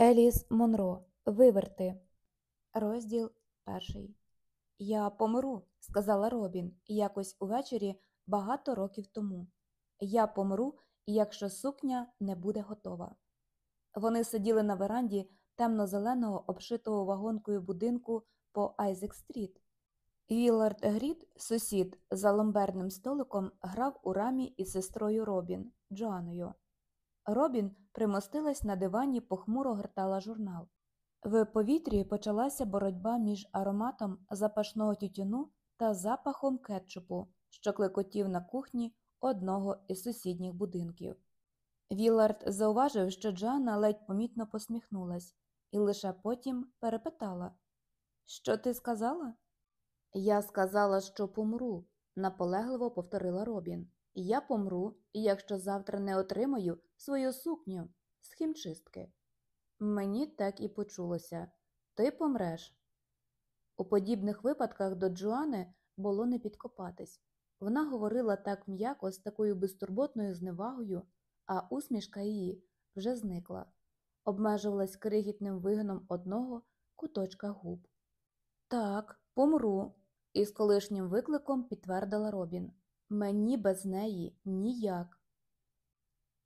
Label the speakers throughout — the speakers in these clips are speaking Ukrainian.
Speaker 1: Еліс Монро. Виверти. Розділ перший. Я помру, сказала Робін якось увечері багато років тому. Я помру, якщо сукня не буде готова. Вони сиділи на веранді темно-зеленого, обшитого вагонкою будинку по Айзек-стріт. Вілард Грід, сусід за ломберним столиком, грав у рамі із сестрою Робін Джоаною. Робін примостилась на дивані, похмуро гортала журнал. В повітрі почалася боротьба між ароматом запашного тютюну та запахом кетчупу, що клекотів на кухні одного із сусідніх будинків. Вілард зауважив, що Джоанна ледь помітно посміхнулась, і лише потім перепитала Що ти сказала? Я сказала, що помру, наполегливо повторила Робін. Я помру, якщо завтра не отримаю свою сукню з хімчистки. Мені так і почулося ти помреш. У подібних випадках до Джоани було не підкопатись. Вона говорила так м'яко з такою безтурботною зневагою, а усмішка її вже зникла, обмежувалась крихітним вигином одного куточка губ. Так, помру, із колишнім викликом підтвердила Робін. Мені без неї ніяк.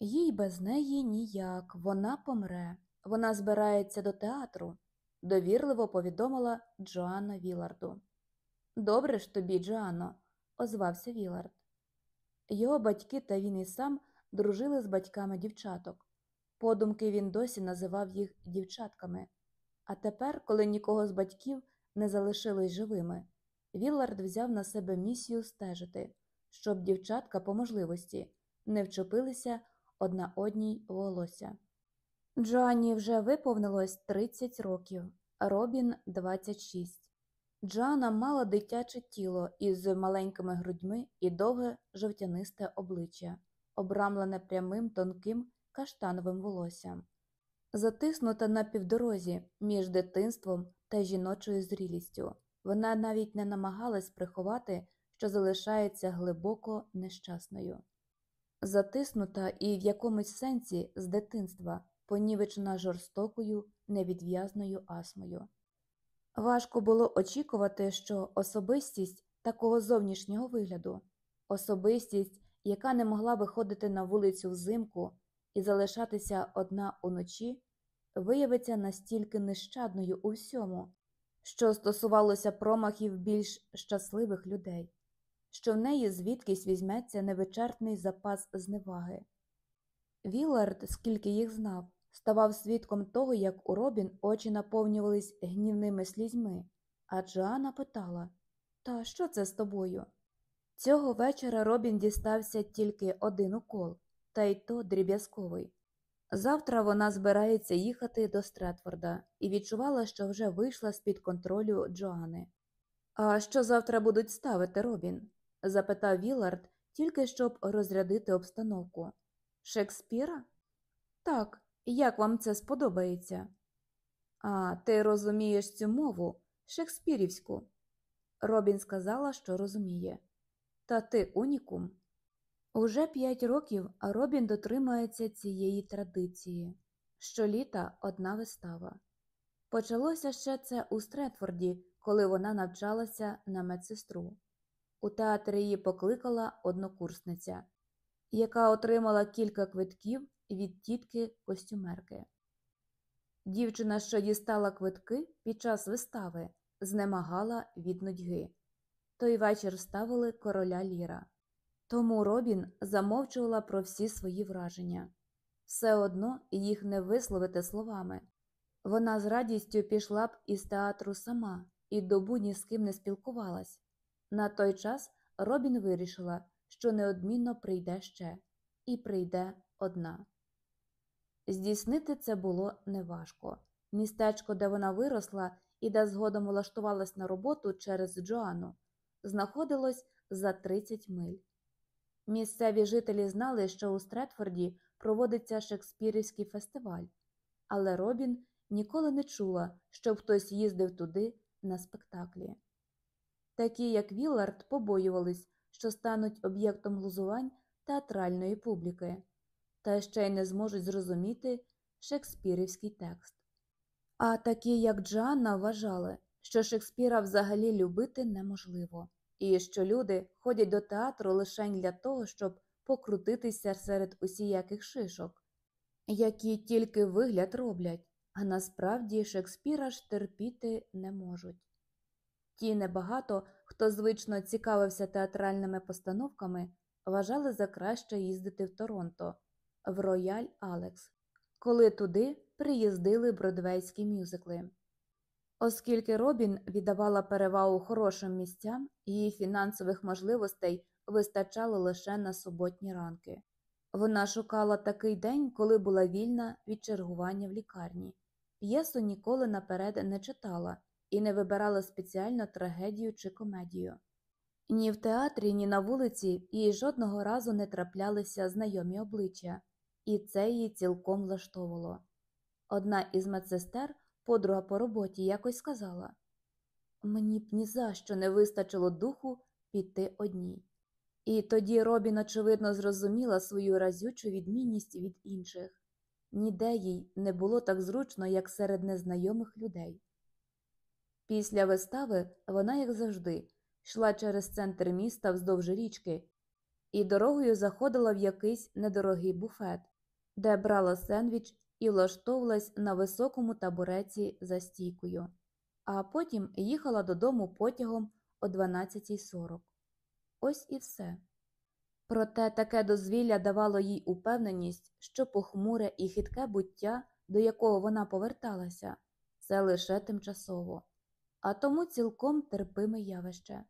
Speaker 1: Їй без неї ніяк, вона помре. Вона збирається до театру, довірливо повідомила Джоанна Віларду. Добре ж тобі, Джоанно, озвався Вілард. Його батьки та він і сам дружили з батьками дівчаток. Подумки він досі називав їх дівчатками. А тепер, коли нікого з батьків не залишились живими, Вілард взяв на себе місію стежити, щоб дівчатка по можливості не вчепилися одна одній волосся. Джоанні вже виповнилось 30 років, Робін 26. Джоанна мала дитяче тіло із маленькими грудьми і довге жовтянисте обличчя, обрамлене прямим тонким каштановим волоссям, затиснута на півдорозі між дитинством та жіночою зрілістю. Вона навіть не намагалась приховати, що залишається глибоко нещасною. Затиснута і в якомусь сенсі з дитинства, понівечена жорстокою, невідв'язною асмою. Важко було очікувати, що особистість такого зовнішнього вигляду, особистість, яка не могла виходити на вулицю взимку і залишатися одна уночі, виявиться настільки нещадною у всьому, що стосувалося промахів більш щасливих людей, що в неї звідкись візьметься невичерпний запас зневаги. Вілард, скільки їх знав, ставав свідком того, як у Робін очі наповнювались гнівними слізьми, а Джоанна питала Та що це з тобою? Цього вечора Робін дістався тільки один укол, та й то дріб'язковий. Завтра вона збирається їхати до Стретфорда і відчувала, що вже вийшла з під контролю Джоани. А що завтра будуть ставити, Робін? Запитав Вілард, тільки щоб розрядити обстановку. Шекспіра? Так, як вам це сподобається? А ти розумієш цю мову шекспірівську. Робін сказала, що розуміє. Та ти унікум. Уже п'ять років Робін дотримується цієї традиції щоліта одна вистава. Почалося ще це у Стретфорді, коли вона навчалася на медсестру. У театрі її покликала однокурсниця, яка отримала кілька квитків від тітки костюмерки. Дівчина, що дістала квитки під час вистави, знемагала від нудьги. Той вечір ставили короля Ліра. Тому Робін замовчувала про всі свої враження. Все одно їх не висловити словами. Вона з радістю пішла б із театру сама і добу ні з ким не спілкувалась. На той час Робін вирішила, що неодмінно прийде ще, і прийде одна. Здійснити це було неважко. Містечко, де вона виросла і де згодом влаштувалась на роботу через Джоанну, знаходилось за 30 миль. Місцеві жителі знали, що у Стретфорді проводиться Шекспірівський фестиваль, але Робін ніколи не чула, щоб хтось їздив туди на спектаклі. Такі, як Віллард, побоювались, що стануть об'єктом глузувань театральної публіки, та ще й не зможуть зрозуміти шекспірівський текст. А такі, як Джанна, вважали, що Шекспіра взагалі любити неможливо, і що люди ходять до театру лише для того, щоб покрутитися серед усіяких шишок, які тільки вигляд роблять, а насправді Шекспіра ж терпіти не можуть. Ті небагато, хто звично цікавився театральними постановками, вважали за краще їздити в Торонто, в Рояль Алекс, коли туди приїздили бродвейські мюзикли. Оскільки Робін віддавала перевагу хорошим місцям, її фінансових можливостей вистачало лише на суботні ранки. Вона шукала такий день, коли була вільна від чергування в лікарні. П'єсу ніколи наперед не читала і не вибирала спеціально трагедію чи комедію. Ні в театрі, ні на вулиці їй жодного разу не траплялися знайомі обличчя, і це її цілком влаштовувало. Одна із медсестер, подруга по роботі, якось сказала мені б ні за що не вистачило духу піти одній. І тоді Робін, очевидно, зрозуміла свою разючу відмінність від інших ніде їй не було так зручно, як серед незнайомих людей. Після вистави вона, як завжди, йшла через центр міста вздовж річки і дорогою заходила в якийсь недорогий буфет, де брала сендвіч і влаштовувалась на високому табуреці за стійкою, а потім їхала додому потягом о 12.40. Ось і все. Проте таке дозвілля давало їй упевненість, що похмуре і хитке буття, до якого вона поверталася, це лише тимчасово, а тому цілком терпиме явище.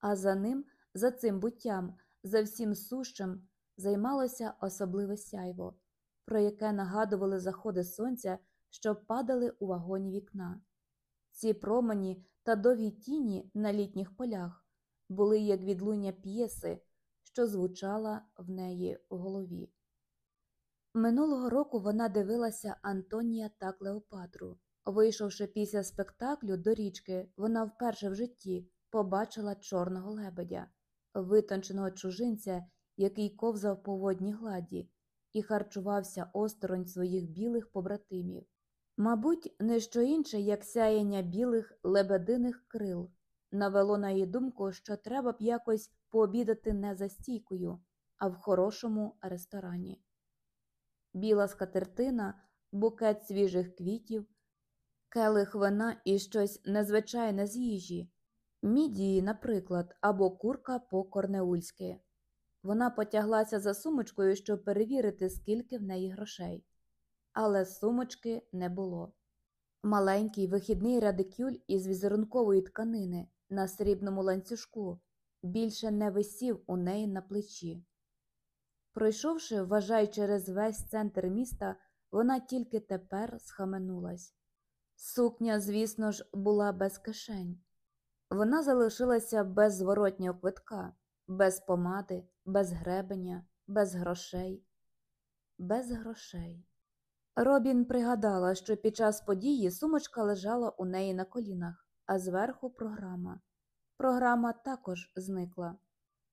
Speaker 1: А за ним, за цим буттям, за всім сущим, займалося особливе сяйво, про яке нагадували заходи сонця, що падали у вагоні вікна. Ці промені та довгі тіні на літніх полях були як відлуння п'єси, що звучала в неї в голові. Минулого року вона дивилася Антонія та Клеопатру. Вийшовши після спектаклю до річки, вона вперше в житті побачила чорного лебедя, витонченого чужинця, який ковзав по водній гладі, і харчувався осторонь своїх білих побратимів. Мабуть, не що інше, як сяєння білих лебединих крил, навело на її думку, що треба б якось пообідати не за стійкою, а в хорошому ресторані. Біла скатертина, букет свіжих квітів, келих вина і щось незвичайне з їжі, мідії, наприклад, або курка по корнеульськи. Вона потяглася за сумочкою, щоб перевірити, скільки в неї грошей. Але сумочки не було. Маленький вихідний радикюль із візерункової тканини на срібному ланцюжку більше не висів у неї на плечі. Пройшовши, вважай, через весь центр міста, вона тільки тепер схаменулась. Сукня, звісно ж, була без кишень. Вона залишилася без зворотнього квитка, без помади, без гребеня, без грошей, без грошей. Робін пригадала, що під час події сумочка лежала у неї на колінах, а зверху програма. Програма також зникла.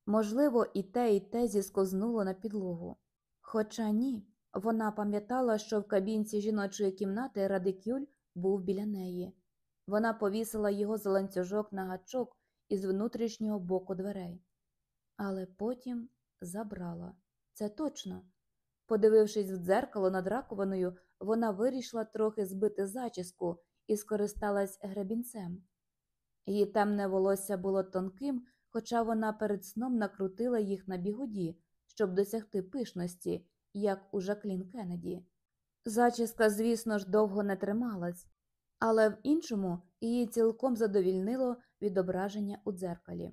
Speaker 1: Можливо, і те, і те зіскознуло на підлогу. Хоча ні, вона пам'ятала, що в кабінці жіночої кімнати радикюль був біля неї. Вона повісила його за ланцюжок на гачок із внутрішнього боку дверей, але потім забрала. Це точно. Подивившись в дзеркало над раковиною, вона вирішила трохи збити зачіску і скористалась гребінцем. Її темне волосся було тонким, хоча вона перед сном накрутила їх на бігуді, щоб досягти пишності, як у Жаклін Кеннеді. Зачіска, звісно ж, довго не трималась, але в іншому її цілком задовільнило відображення у дзеркалі.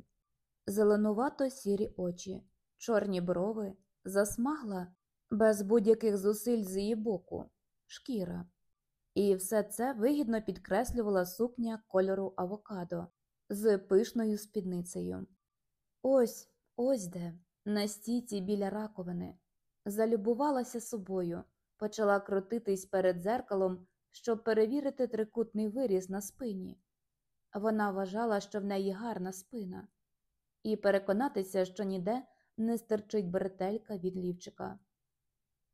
Speaker 1: Зеленувато сірі очі, чорні брови, засмагла без будь-яких зусиль з її боку, шкіра. І все це вигідно підкреслювала сукня кольору авокадо з пишною спідницею. Ось ось де, на стійці біля раковини, залюбувалася собою, почала крутитись перед дзеркалом, щоб перевірити трикутний виріз на спині. Вона вважала, що в неї гарна спина, і переконатися, що ніде не стерчить бретелька від лівчика.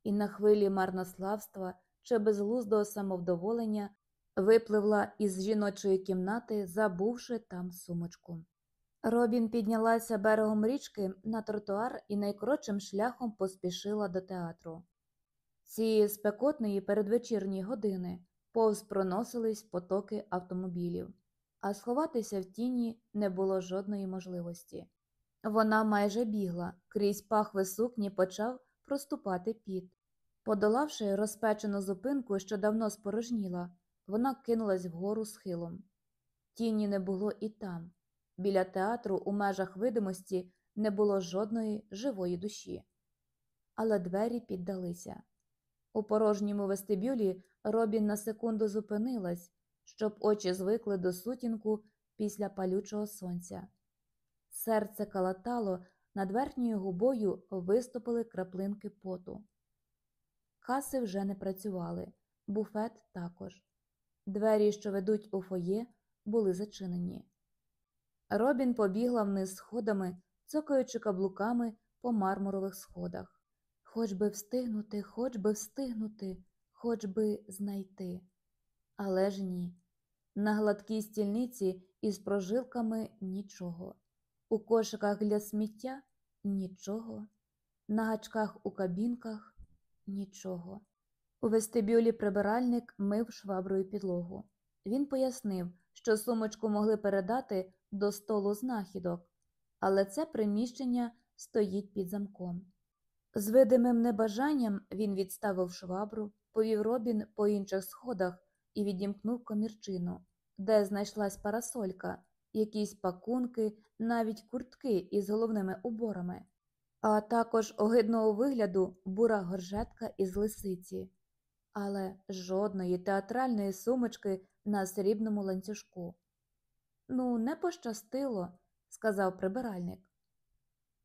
Speaker 1: І на хвилі марнославства чи безглуздого самовдоволення випливла із жіночої кімнати, забувши там сумочку. Робін піднялася берегом річки на тротуар і найкоротшим шляхом поспішила до театру. Цієї спекотної передвечірньої години повз проносились потоки автомобілів, а сховатися в тіні не було жодної можливості. Вона майже бігла, крізь пахви сукні почав проступати піт. Подолавши розпечену зупинку, що давно спорожніла, вона кинулась вгору схилом. Тіні не було і там. Біля театру у межах видимості не було жодної живої душі. Але двері піддалися. У порожньому вестибюлі Робін на секунду зупинилась, щоб очі звикли до сутінку після палючого сонця. Серце калатало, над верхньою губою виступили краплинки поту. Каси вже не працювали, буфет також. Двері, що ведуть у фоє, були зачинені. Робін побігла вниз сходами, цокаючи каблуками по мармурових сходах. Хоч би встигнути, хоч би встигнути, хоч би знайти. Але ж ні. На гладкій стільниці із прожилками нічого. У кошиках для сміття нічого. На гачках у кабінках нічого. У вестибюлі прибиральник мив шваброю підлогу. Він пояснив, що сумочку могли передати до столу знахідок, але це приміщення стоїть під замком. З видимим небажанням він відставив швабру, повів робін по інших сходах і відімкнув комірчину, де знайшлась парасолька, якісь пакунки, навіть куртки із головними уборами, а також огидного вигляду бура горжетка із лисиці, але жодної театральної сумочки на срібному ланцюжку. Ну, не пощастило, сказав прибиральник.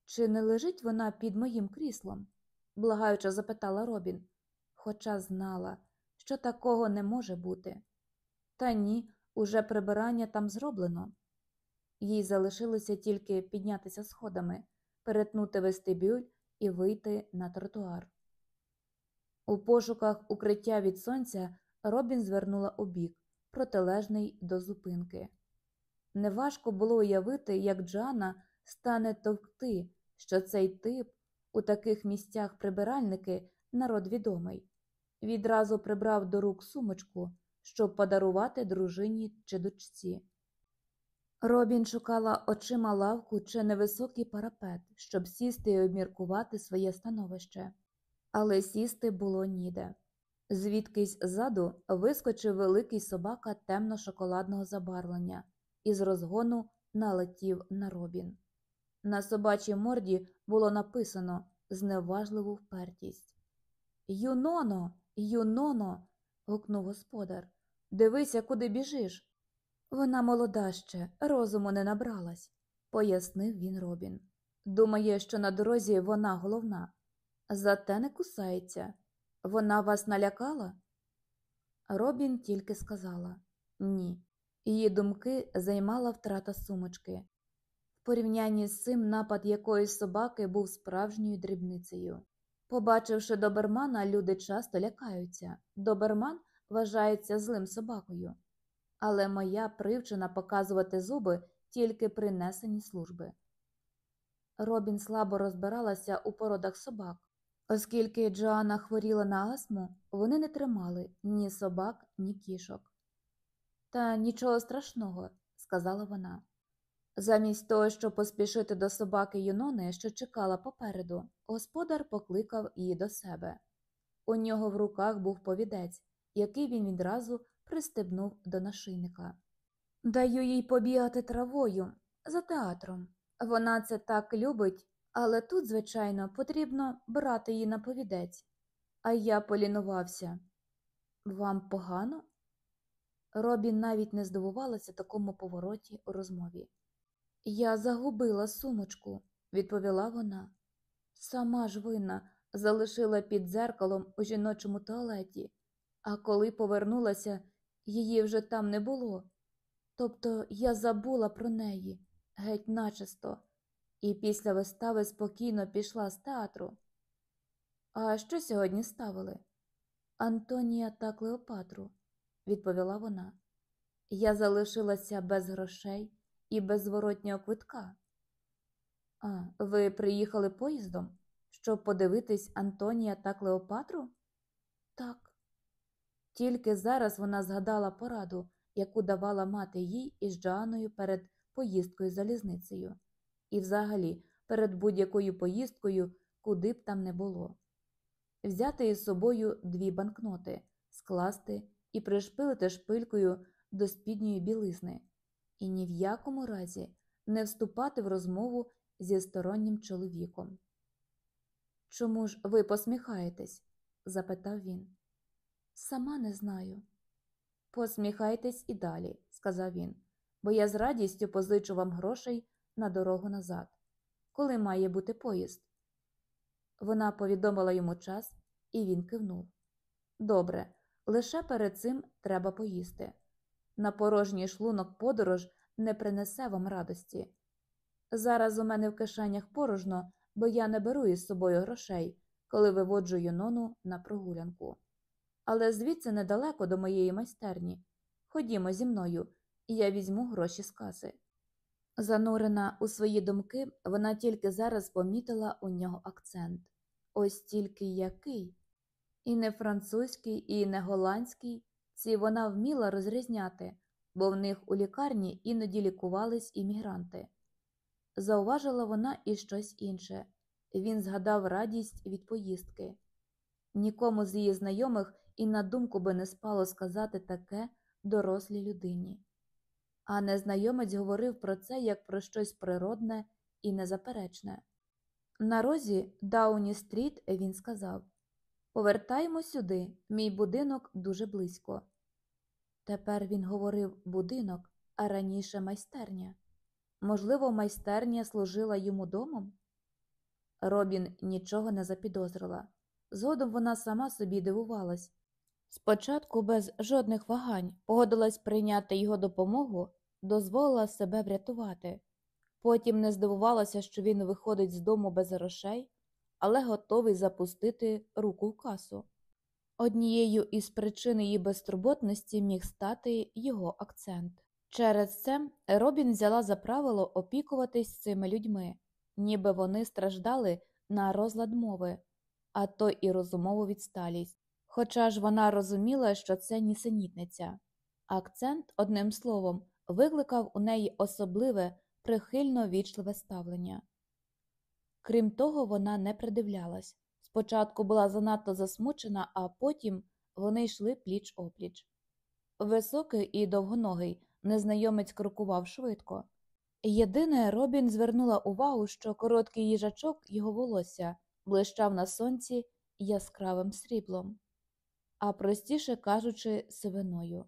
Speaker 1: Чи не лежить вона під моїм кріслом? благаюче запитала Робін, хоча знала, що такого не може бути. Та ні, уже прибирання там зроблено. Їй залишилося тільки піднятися сходами, перетнути вестибюль і вийти на тротуар. У пошуках укриття від сонця Робін звернула у бік, протилежний до зупинки. Неважко було уявити, як Джана стане товкти, що цей тип у таких місцях прибиральники народ відомий. Відразу прибрав до рук сумочку, щоб подарувати дружині чи дочці. Робін шукала очима лавку чи невисокий парапет, щоб сісти і обміркувати своє становище, але сісти було ніде. Звідкись ззаду вискочив великий собака темно-шоколадного забарвлення і з розгону налетів на робін. На собачій морді було написано зневажливу впертість. Юноно, юноно. гукнув господар. Дивися, куди біжиш. Вона молода ще, розуму не набралась, пояснив він Робін. Думає, що на дорозі вона головна. Зате не кусається. Вона вас налякала? Робін тільки сказала ні. Її думки займала втрата сумочки. Порівнянні з цим напад якоїсь собаки був справжньою дрібницею. Побачивши добермана, люди часто лякаються. Доберман вважається злим собакою. Але моя привчена показувати зуби тільки при несенні служби. Робін слабо розбиралася у породах собак. Оскільки Джоанна хворіла на астму, вони не тримали ні собак, ні кішок. Та нічого страшного, сказала вона. Замість того, щоб поспішити до собаки Юнони, що чекала попереду, господар покликав її до себе. У нього в руках був повідець, який він відразу пристебнув до нашийника. Даю їй побігати травою за театром. Вона це так любить, але тут, звичайно, потрібно брати її на повідець. А я полінувався. Вам погано? Робін навіть не здивувалася такому повороті у розмові. Я загубила сумочку, відповіла вона. Сама ж винна залишила під дзеркалом у жіночому туалеті, а коли повернулася, її вже там не було. Тобто я забула про неї геть начисто, і після вистави спокійно пішла з театру. А що сьогодні ставили? Антонія та Клеопатру. відповіла вона. Я залишилася без грошей і без зворотнього квитка. А, ви приїхали поїздом, щоб подивитись Антонія та Клеопатру? Так. Тільки зараз вона згадала пораду, яку давала мати їй із Джоанною перед поїздкою залізницею, і взагалі перед будь-якою поїздкою, куди б там не було. Взяти із собою дві банкноти, скласти і пришпилити шпилькою до спідньої білизни, і ні в якому разі не вступати в розмову зі стороннім чоловіком. Чому ж ви посміхаєтесь? запитав він. Сама не знаю. Посміхайтесь і далі, сказав він, бо я з радістю позичу вам грошей на дорогу назад. Коли має бути поїзд? Вона повідомила йому час, і він кивнув. Добре, лише перед цим треба поїсти. На порожній шлунок подорож не принесе вам радості. Зараз у мене в кишенях порожно, бо я не беру із собою грошей, коли виводжу Юнону на прогулянку. Але звідси недалеко до моєї майстерні. Ходімо зі мною, і я візьму гроші з каси. Занурена у свої думки, вона тільки зараз помітила у нього акцент. Ось тільки який. І не французький, і не голландський, ці вона вміла розрізняти, бо в них у лікарні іноді лікувались іммігранти. Зауважила вона і щось інше він згадав радість від поїздки. Нікому з її знайомих і на думку би не спало сказати таке дорослій людині. А незнайомець говорив про це як про щось природне і незаперечне. На розі Дауні Стріт він сказав Повертаємо сюди, мій будинок дуже близько. Тепер він говорив будинок, а раніше майстерня. Можливо, майстерня служила йому домом? Робін нічого не запідозрила. Згодом вона сама собі дивувалась. Спочатку без жодних вагань погодилась прийняти його допомогу, дозволила себе врятувати. Потім не здивувалася, що він виходить з дому без грошей, але готовий запустити руку в касу. Однією із причин її безтурботності міг стати його акцент. Через це Робін взяла за правило опікуватись цими людьми, ніби вони страждали на розлад мови, а то і розумову відсталість. Хоча ж вона розуміла, що це нісенітниця. Акцент, одним словом, викликав у неї особливе, прихильно вічливе ставлення. Крім того, вона не придивлялась. Спочатку була занадто засмучена, а потім вони йшли пліч опліч. Високий і довгоногий незнайомець крокував швидко. Єдине, Робін звернула увагу, що короткий їжачок його волосся блищав на сонці яскравим сріблом, а простіше кажучи, сивиною.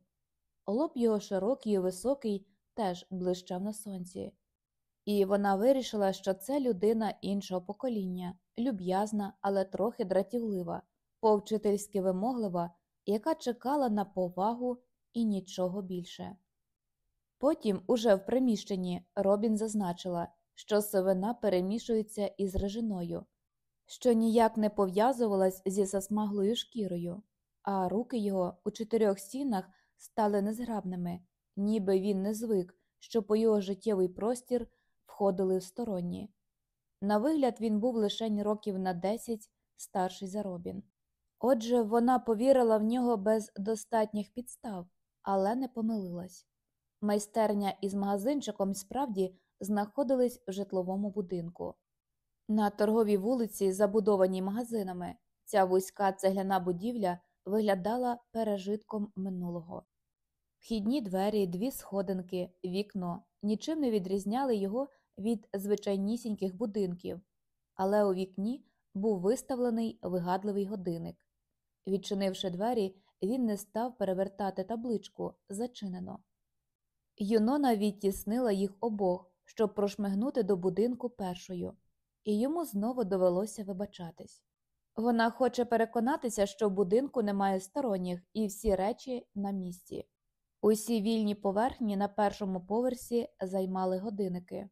Speaker 1: Лоб його широкий і високий теж блищав на сонці. І вона вирішила, що це людина іншого покоління, люб'язна, але трохи дратівлива, повчительськи вимоглива, яка чекала на повагу і нічого більше. Потім, уже в приміщенні, Робін зазначила, що сивина перемішується із режиною, що ніяк не пов'язувалась зі засмаглою шкірою, а руки його у чотирьох стінах стали незграбними, ніби він не звик, що по його життєвий простір входили в сторонні. На вигляд він був лише років на десять старший за Робін. Отже, вона повірила в нього без достатніх підстав, але не помилилась. Майстерня із магазинчиком справді знаходились в житловому будинку. На торговій вулиці, забудованій магазинами, ця вузька цегляна будівля виглядала пережитком минулого. Вхідні двері, дві сходинки, вікно нічим не відрізняли його від звичайнісіньких будинків, але у вікні був виставлений вигадливий годинник. Відчинивши двері, він не став перевертати табличку зачинено. Юнона відтіснила їх обох, щоб прошмигнути до будинку першою, і йому знову довелося вибачатись. Вона хоче переконатися, що в будинку немає сторонніх і всі речі на місці. Усі вільні поверхні на першому поверсі займали годинники.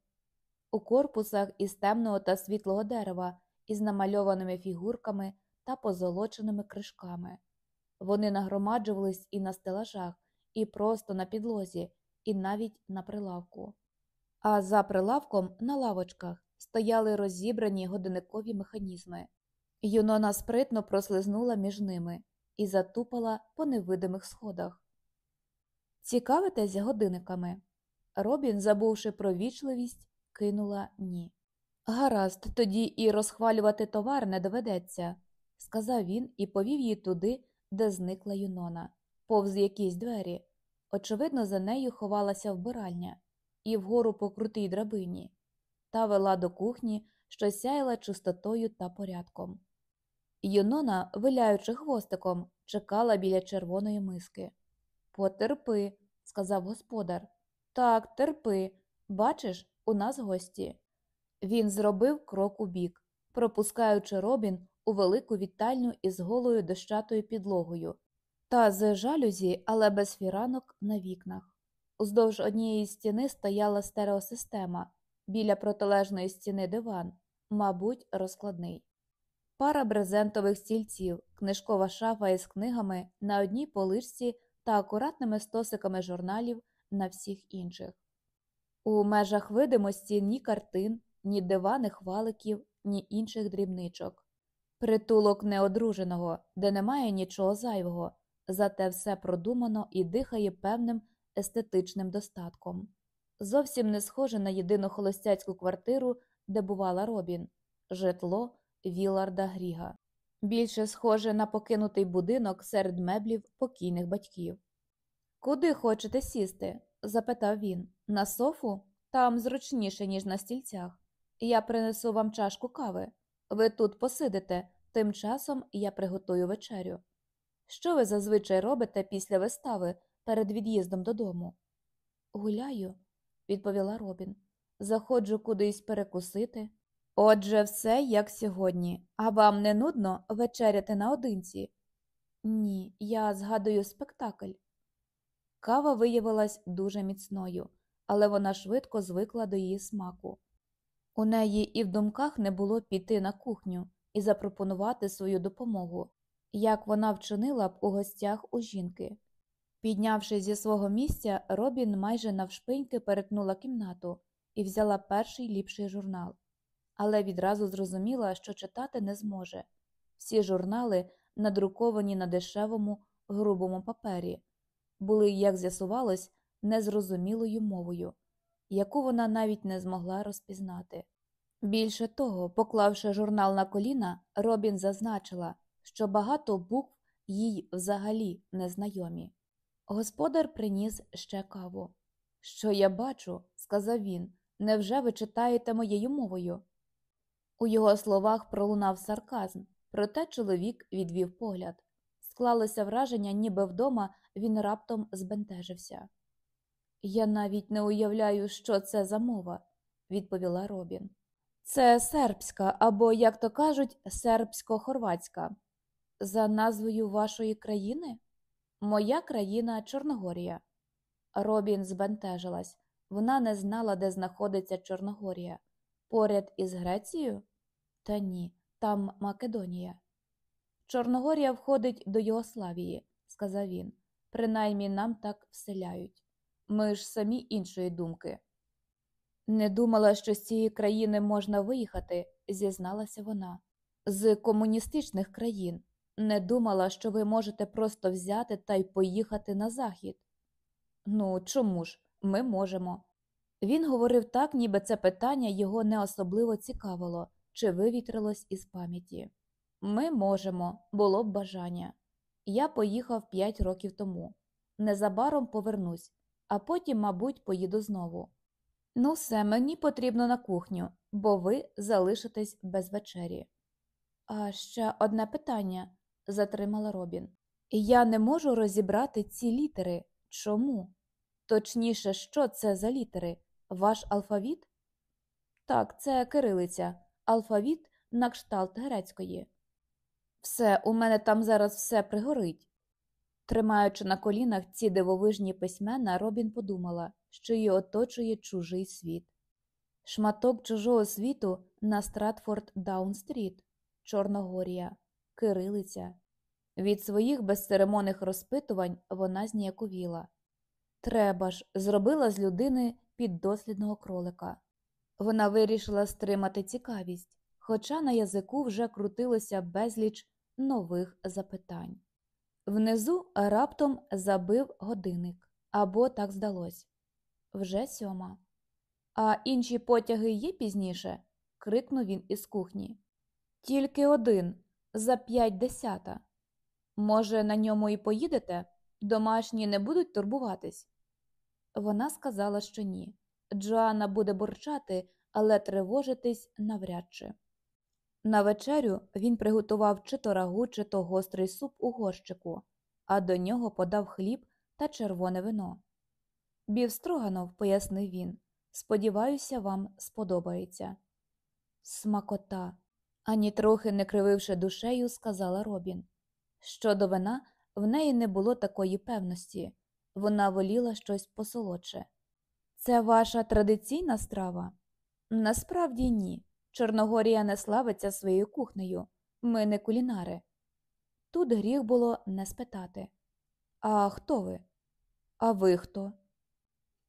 Speaker 1: У корпусах із темного та світлого дерева, із намальованими фігурками та позолоченими кришками. Вони нагромаджувались і на стелажах, і просто на підлозі, і навіть на прилавку. А за прилавком на лавочках стояли розібрані годинникові механізми. Юнона спритно прослизнула між ними і затупала по невидимих сходах. Цікавитесь годинниками? Робін, забувши про вічливість, кинула ні. Гаразд, тоді і розхвалювати товар не доведеться, сказав він і повів її туди, де зникла Юнона, повз якісь двері. Очевидно, за нею ховалася вбиральня, і вгору по крутій драбині, та вела до кухні, що сяяла чистотою та порядком. Юнона, виляючи хвостиком, чекала біля червоної миски. Потерпи, сказав господар. Так, терпи. Бачиш, у нас гості. Він зробив крок у бік, пропускаючи робін у велику вітальню із голою дощатою підлогою та з жалюзі, але без фіранок на вікнах. Уздовж однієї стіни стояла стереосистема, біля протилежної стіни диван, мабуть, розкладний. Пара брезентових стільців, книжкова шафа із книгами на одній поличці та акуратними стосиками журналів на всіх інших. У межах видимості ні картин, ні диваних валиків, ні інших дрібничок. Притулок неодруженого, де немає нічого зайвого, зате все продумано і дихає певним естетичним достатком. Зовсім не схоже на єдину холостяцьку квартиру, де бувала Робін житло Віларда Гріга. Більше схоже на покинутий будинок серед меблів покійних батьків. Куди хочете сісти? запитав він. На софу? Там зручніше, ніж на стільцях. Я принесу вам чашку кави. Ви тут посидите, тим часом я приготую вечерю. Що ви зазвичай робите після вистави перед від'їздом додому? Гуляю, відповіла Робін. Заходжу кудись перекусити. Отже, все як сьогодні, а вам не нудно вечеряти наодинці? Ні, я згадую спектакль. Кава виявилась дуже міцною, але вона швидко звикла до її смаку. У неї і в думках не було піти на кухню і запропонувати свою допомогу, як вона вчинила б у гостях у жінки. Піднявшись зі свого місця, Робін майже навшпиньки перетнула кімнату і взяла перший ліпший журнал, але відразу зрозуміла, що читати не зможе. Всі журнали, надруковані на дешевому, грубому папері, були, як з'ясувалось, незрозумілою мовою, яку вона навіть не змогла розпізнати. Більше того, поклавши журнал на коліна, Робін зазначила, що багато букв їй взагалі незнайомі. Господар приніс ще каву. Що я бачу, сказав він, невже ви читаєте моєю мовою? У його словах пролунав сарказм, проте чоловік відвів погляд. Склалося враження, ніби вдома він раптом збентежився. Я навіть не уявляю, що це за мова, відповіла Робін. Це сербська або, як то кажуть, сербсько-хорватська. За назвою вашої країни? Моя країна Чорногорія. Робін збентежилась. Вона не знала, де знаходиться Чорногорія. Поряд із Грецією? Та ні, там Македонія. Чорногорія входить до Йогославії, сказав він. Принаймні нам так вселяють. Ми ж самі іншої думки. Не думала, що з цієї країни можна виїхати, зізналася вона. З комуністичних країн. Не думала, що ви можете просто взяти та й поїхати на захід. Ну, чому ж, ми можемо. Він говорив так, ніби це питання його не особливо цікавило чи вивітрилось із пам'яті. Ми можемо, було б бажання. Я поїхав п'ять років тому. Незабаром повернусь, а потім, мабуть, поїду знову. Ну, все, мені потрібно на кухню, бо ви залишитесь без вечері. А ще одне питання, затримала Робін. Я не можу розібрати ці літери. Чому? Точніше, що це за літери? Ваш алфавіт? Так, це кирилиця, алфавіт на кшталт грецької. Все, у мене там зараз все пригорить. Тримаючи на колінах ці дивовижні письмена, Робін подумала, що її оточує чужий світ. Шматок чужого світу на Стратфорд Даун-стріт, Чорногорія, Кирилиця. Від своїх безцеремонних розпитувань вона зніяковіла. Треба ж, зробила з людини піддослідного кролика. Вона вирішила стримати цікавість, хоча на язику вже крутилося безліч нових запитань. Внизу раптом забив годинник, або так здалось. Вже сьома. А інші потяги є пізніше? крикнув він із кухні. Тільки один, за п'ять десята. Може, на ньому і поїдете? Домашні не будуть турбуватись? Вона сказала, що ні. Джоанна буде бурчати, але тривожитись навряд чи. На вечерю він приготував чи то рагу, чи то гострий суп у горщику, а до нього подав хліб та червоне вино. Бівстроганов, пояснив він, сподіваюся, вам сподобається. Смакота, ані трохи не крививши душею, сказала Робін. Щодо вина, в неї не було такої певності вона воліла щось посолодше. Це ваша традиційна страва? Насправді ні. Чорногорія не славиться своєю кухнею, ми не кулінари. Тут гріх було не спитати. А хто ви? А ви хто?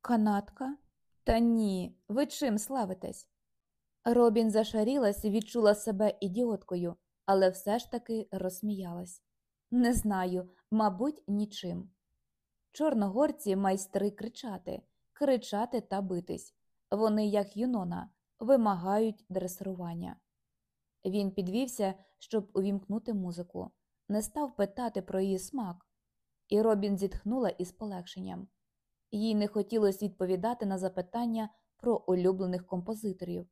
Speaker 1: Канатка? Та ні, ви чим славитесь? Робін зашарілась і відчула себе ідіоткою, але все ж таки розсміялась. Не знаю, мабуть, нічим. Чорногорці майстри кричати, кричати та битись. Вони, як юнона, вимагають дресирування. Він підвівся, щоб увімкнути музику, не став питати про її смак, і Робін зітхнула із полегшенням. Їй не хотілося відповідати на запитання про улюблених композиторів,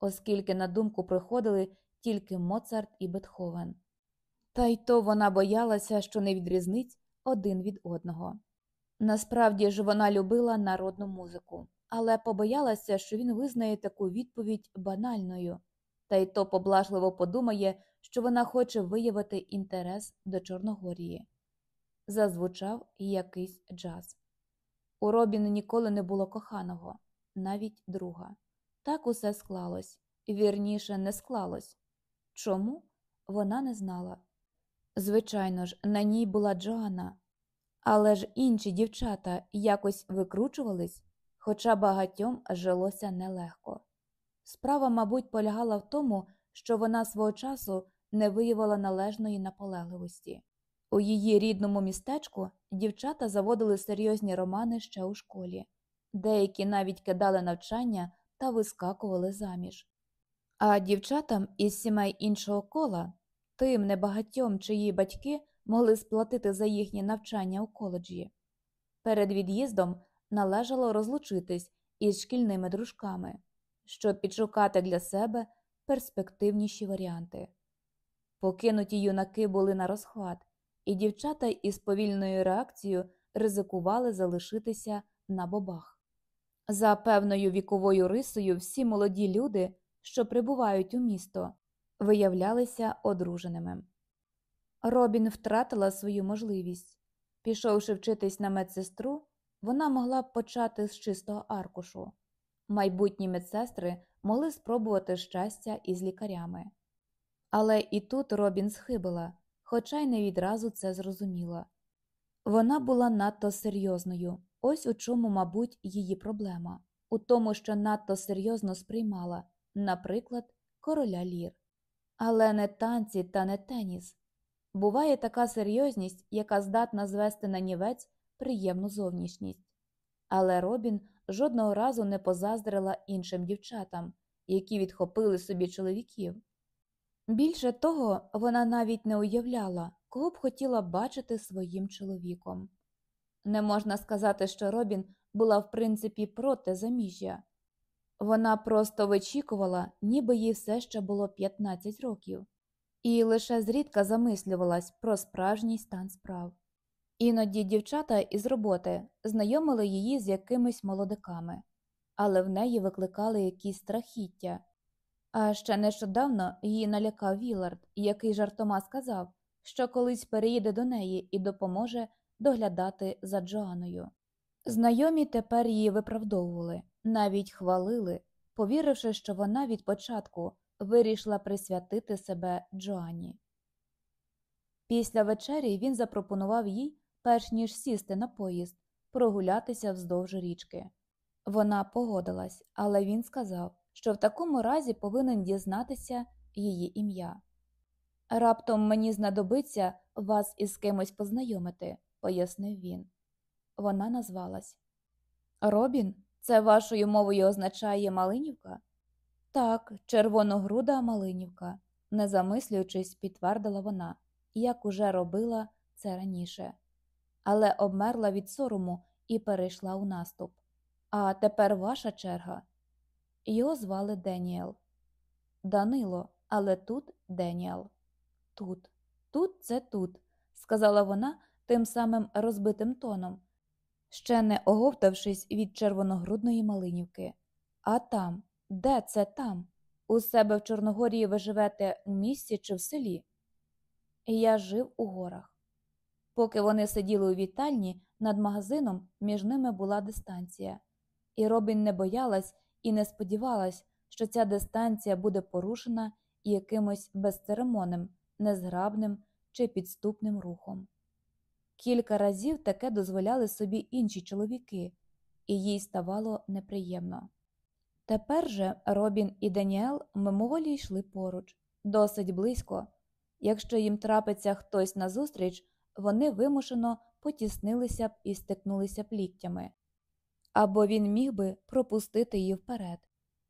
Speaker 1: оскільки на думку приходили тільки Моцарт і Бетховен. Та й то вона боялася, що не відрізнить один від одного. Насправді ж вона любила народну музику, але побоялася, що він визнає таку відповідь банальною, та й то поблажливо подумає, що вона хоче виявити інтерес до Чорногорії. Зазвучав якийсь джаз. У Робін ніколи не було коханого, навіть друга. Так усе склалось, вірніше, не склалось. Чому? Вона не знала. Звичайно ж, на ній була Джоанна, але ж інші дівчата якось викручувались, хоча багатьом жилося нелегко. Справа, мабуть, полягала в тому, що вона свого часу не виявила належної наполегливості. У її рідному містечку дівчата заводили серйозні романи ще у школі, деякі навіть кидали навчання та вискакували заміж. А дівчатам із сімей іншого кола, тим небагатьом, чиї батьки могли сплатити за їхнє навчання у коледжі. Перед від'їздом належало розлучитись із шкільними дружками, щоб підшукати для себе перспективніші варіанти. Покинуті юнаки були на розхват, і дівчата із повільною реакцією ризикували залишитися на бобах. За певною віковою рисою всі молоді люди, що прибувають у місто, виявлялися одруженими. Робін втратила свою можливість. Пішовши вчитись на медсестру, вона могла б почати з чистого аркушу. Майбутні медсестри могли спробувати щастя із лікарями. Але і тут Робін схибила, хоча й не відразу це зрозуміла. Вона була надто серйозною, ось у чому, мабуть, її проблема, у тому, що надто серйозно сприймала, наприклад, короля лір. Але не танці та не теніс. Буває така серйозність, яка здатна звести на нівець приємну зовнішність. Але Робін жодного разу не позаздрила іншим дівчатам, які відхопили собі чоловіків. Більше того, вона навіть не уявляла, кого б хотіла бачити своїм чоловіком. Не можна сказати, що Робін була в принципі проти заміжжя. Вона просто вичікувала, ніби їй все ще було 15 років, і лише зрідка замислювалась про справжній стан справ. Іноді дівчата із роботи знайомили її з якимись молодиками, але в неї викликали якісь страхіття. А ще нещодавно її налякав Вілард, який жартома сказав, що колись переїде до неї і допоможе доглядати за Джоаною. Знайомі тепер її виправдовували, навіть хвалили, повіривши, що вона від початку вирішила присвятити себе Джоанні. Після вечері він запропонував їй, перш ніж сісти на поїзд, прогулятися вздовж річки. Вона погодилась, але він сказав, що в такому разі повинен дізнатися її ім'я. Раптом мені знадобиться вас із кимось познайомити, пояснив він. Вона назвалась. Робін, це вашою мовою означає Малинівка? Так, червоногруда Малинівка, не замислюючись, підтвердила вона, як уже робила це раніше, але обмерла від сорому і перейшла у наступ. А тепер ваша черга. Його звали Деніел. Данило, але тут Деніел. Тут, тут це тут, сказала вона тим самим розбитим тоном, ще не оговтавшись від червоногрудної Малинівки. А там, де це там? У себе в Чорногорії ви живете в місті чи в селі? Я жив у горах. Поки вони сиділи у вітальні, над магазином між ними була дистанція, і Робін не боялась і не сподівалась, що ця дистанція буде порушена якимось безцеремонним, незграбним чи підступним рухом. Кілька разів таке дозволяли собі інші чоловіки, і їй ставало неприємно. Тепер же Робін і Даніел мимоволі йшли поруч, досить близько. Якщо їм трапиться хтось назустріч, вони вимушено потіснилися б і стикнулися б ліктями. Або він міг би пропустити її вперед,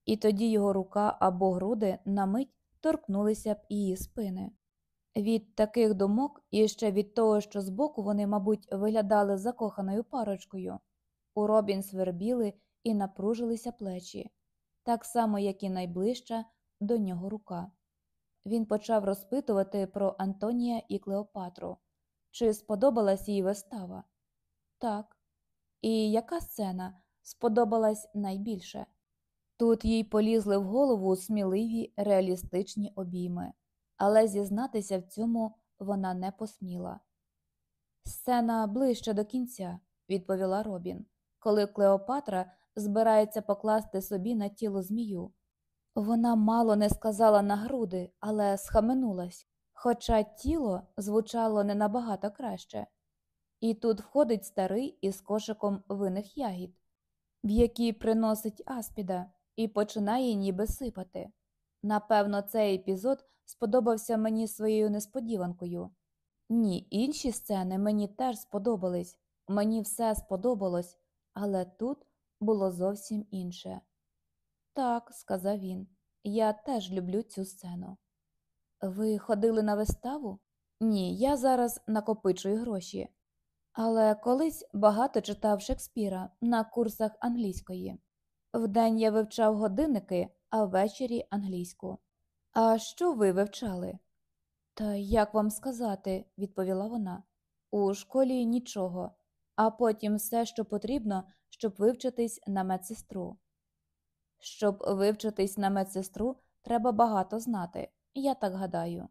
Speaker 1: і тоді його рука або груди на мить торкнулися б її спини. Від таких думок і ще від того, що збоку вони, мабуть, виглядали закоханою парочкою, у Робін свербіли і напружилися плечі, так само, як і найближча до нього рука. Він почав розпитувати про Антонія і Клеопатру, чи сподобалась їй вистава. Так. І яка сцена сподобалась найбільше? Тут їй полізли в голову сміливі реалістичні обійми, але зізнатися в цьому вона не посміла. Сцена ближче до кінця, відповіла Робін, коли Клеопатра збирається покласти собі на тіло змію. Вона мало не сказала на груди, але схаменулась, хоча тіло звучало не набагато краще. І тут входить старий із кошиком винних ягід, в які приносить аспіда, і починає ніби сипати. Напевно, цей епізод сподобався мені своєю несподіванкою. Ні, інші сцени мені теж сподобались, мені все сподобалось, але тут було зовсім інше. Так, сказав він, я теж люблю цю сцену. Ви ходили на виставу? Ні, я зараз накопичую гроші. Але колись багато читав Шекспіра на курсах англійської. Вдень я вивчав годинники, а ввечері англійську. А що ви вивчали? Та як вам сказати, відповіла вона. У школі нічого, а потім все, що потрібно, щоб вивчитись на медсестру. Щоб вивчитись на медсестру, треба багато знати, я так гадаю.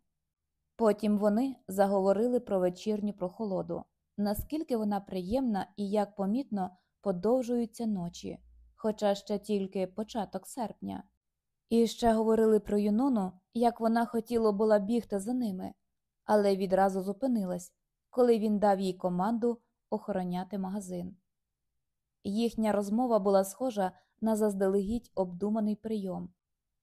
Speaker 1: Потім вони заговорили про вечірню прохолоду, наскільки вона приємна і як помітно подовжуються ночі, хоча ще тільки початок серпня. І ще говорили про Юнону, як вона хотіла була бігти за ними, але відразу зупинилась, коли він дав їй команду охороняти магазин. Їхня розмова була схожа на заздалегідь обдуманий прийом,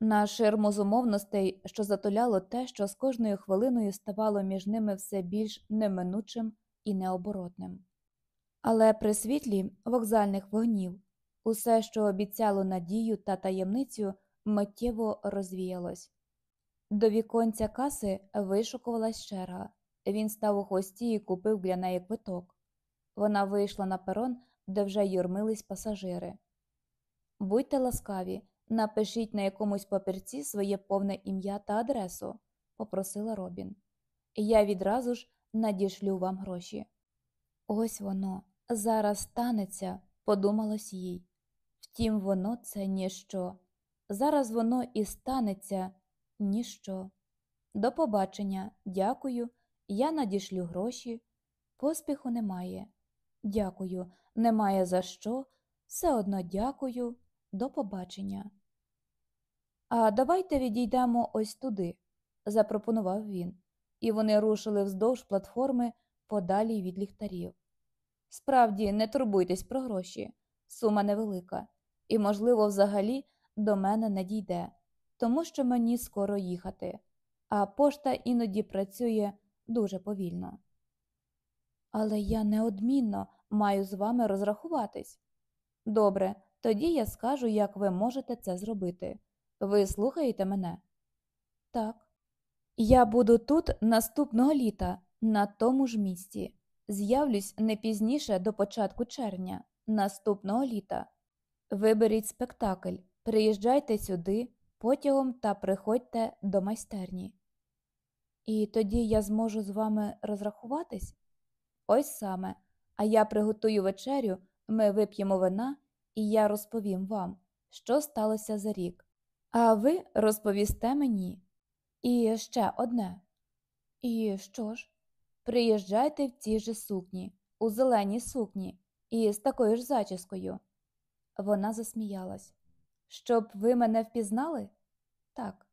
Speaker 1: на ширму зумовностей, що затуляло те, що з кожною хвилиною ставало між ними все більш неминучим і необоротним. Але при світлі вокзальних вогнів усе, що обіцяло надію та таємницю, миттєво розвіялось. До віконця каси вишукувалась черга. Він став у хвості і купив для неї квиток. Вона вийшла на перон, де вже юрмились пасажири. Будьте ласкаві, напишіть на якомусь папірці своє повне ім'я та адресу, попросила Робін. Я відразу ж надішлю вам гроші. Ось воно зараз станеться, подумалось їй. Втім, воно це ніщо. Зараз воно і станеться ніщо. До побачення, дякую, я надішлю гроші. Поспіху немає. Дякую, немає за що. Все одно дякую, до побачення. А давайте відійдемо ось туди, запропонував він. і вони рушили вздовж платформи подалі від ліхтарів. Справді, не турбуйтесь про гроші, сума невелика, і, можливо, взагалі до мене не дійде, тому що мені скоро їхати, а пошта іноді працює дуже повільно. Але я неодмінно маю з вами розрахуватись. Добре, тоді я скажу, як ви можете це зробити. Ви слухаєте мене? Так. Я буду тут наступного літа, на тому ж місці. З'явлюсь не пізніше до початку червня, наступного літа. Виберіть спектакль, приїжджайте сюди потягом та приходьте до майстерні. І тоді я зможу з вами розрахуватись? Ось саме. А я приготую вечерю, ми вип'ємо вина, і я розповім вам, що сталося за рік. А ви розповісте мені. І ще одне. І що ж? Приїжджайте в цій же сукні, у зеленій сукні, і з такою ж зачіскою. Вона засміялась. Щоб ви мене впізнали? Так.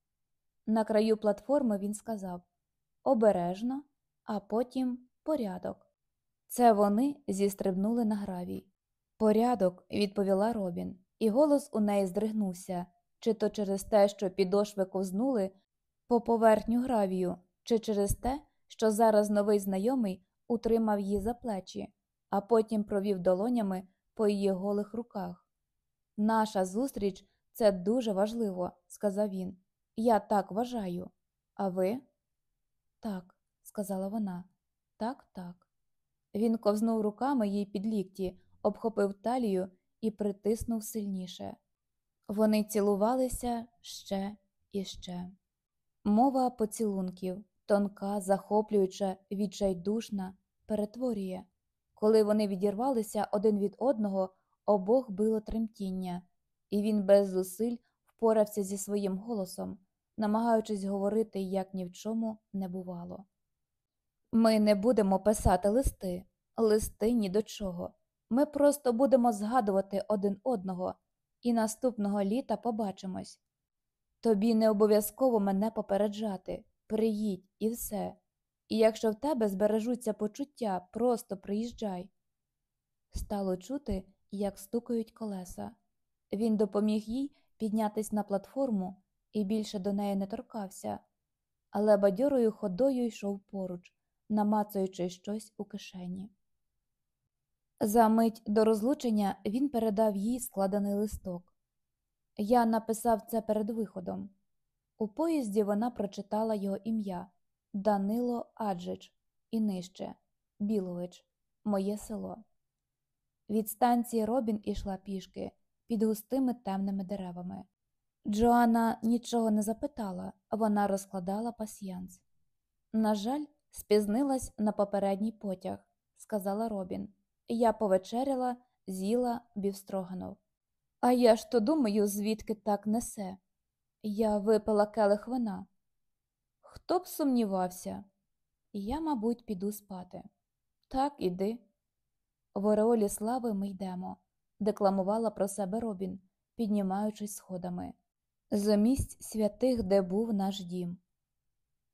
Speaker 1: На краю платформи він сказав обережно, а потім порядок. Це вони зістрибнули на гравій. Порядок, відповіла Робін, і голос у неї здригнувся, чи то через те, що підошви ковзнули по поверхню гравію, чи через те, що зараз новий знайомий утримав її за плечі, а потім провів долонями по її голих руках. Наша зустріч це дуже важливо, сказав він. Я так вважаю. А ви? Так, сказала вона. Так, так. Він ковзнув руками їй під лікті, обхопив талію і притиснув сильніше. Вони цілувалися ще і ще. Мова поцілунків, тонка, захоплююча, відчайдушна, перетворює. Коли вони відірвалися один від одного, обох било тремтіння, і він без зусиль впорався зі своїм голосом, намагаючись говорити, як ні в чому не бувало. Ми не будемо писати листи, листи ні до чого. Ми просто будемо згадувати один одного, і наступного літа побачимось. Тобі не обов'язково мене попереджати, приїдь і все. І якщо в тебе збережуться почуття, просто приїжджай. Стало чути, як стукають колеса. Він допоміг їй піднятись на платформу і більше до неї не торкався, але бадьорою ходою йшов поруч, намацуючи щось у кишені. За мить до розлучення він передав їй складений листок. Я написав це перед виходом. У поїзді вона прочитала його ім'я Данило Аджич і нижче Білович, моє село. Від станції Робін ішла пішки під густими темними деревами. Джоанна нічого не запитала, вона розкладала пасьянс. На жаль, спізнилась на попередній потяг, сказала Робін. Я повечеряла, з'їла бівстроганов. А я ж то думаю, звідки так несе. Я випила келих вина. Хто б сумнівався? Я, мабуть, піду спати. Так, іди. В ореолі слави ми йдемо, декламувала про себе Робін, піднімаючись сходами. За місць святих, де був наш дім.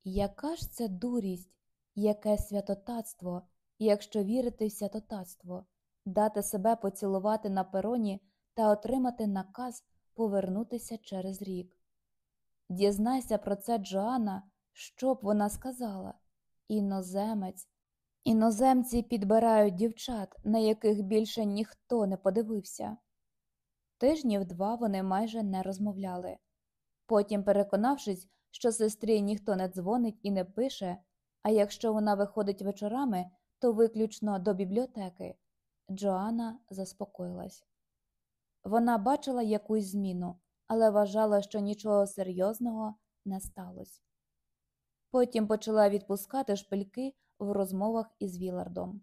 Speaker 1: Яка ж це дурість, яке святотатство, якщо вірити в святотатство, дати себе поцілувати на пероні та отримати наказ повернутися через рік. Дізнайся про це Джоанна, що б вона сказала іноземець. Іноземці підбирають дівчат, на яких більше ніхто не подивився. Тижнів два вони майже не розмовляли. Потім, переконавшись, що сестрі ніхто не дзвонить і не пише, а якщо вона виходить вечорами, то виключно до бібліотеки, Джоанна заспокоїлась. Вона бачила якусь зміну, але вважала, що нічого серйозного не сталося. Потім почала відпускати шпильки в розмовах із Вілардом.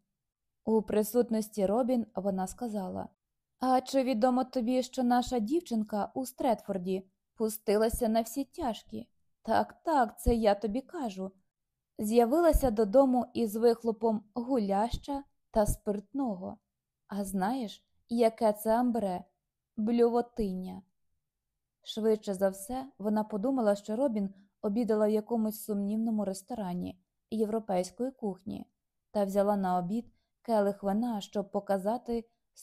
Speaker 1: У присутності Робін вона сказала А чи відомо тобі, що наша дівчинка у Стретфорді пустилася на всі тяжкі? Так, так, це я тобі кажу. З'явилася додому із вихлопом гуляща та спиртного. А знаєш, яке це амбре? блювотиння. Швидше за все, вона подумала, що Робін обідала в якомусь сумнівному ресторані, європейської кухні та взяла на обід келих вина, щоб показати,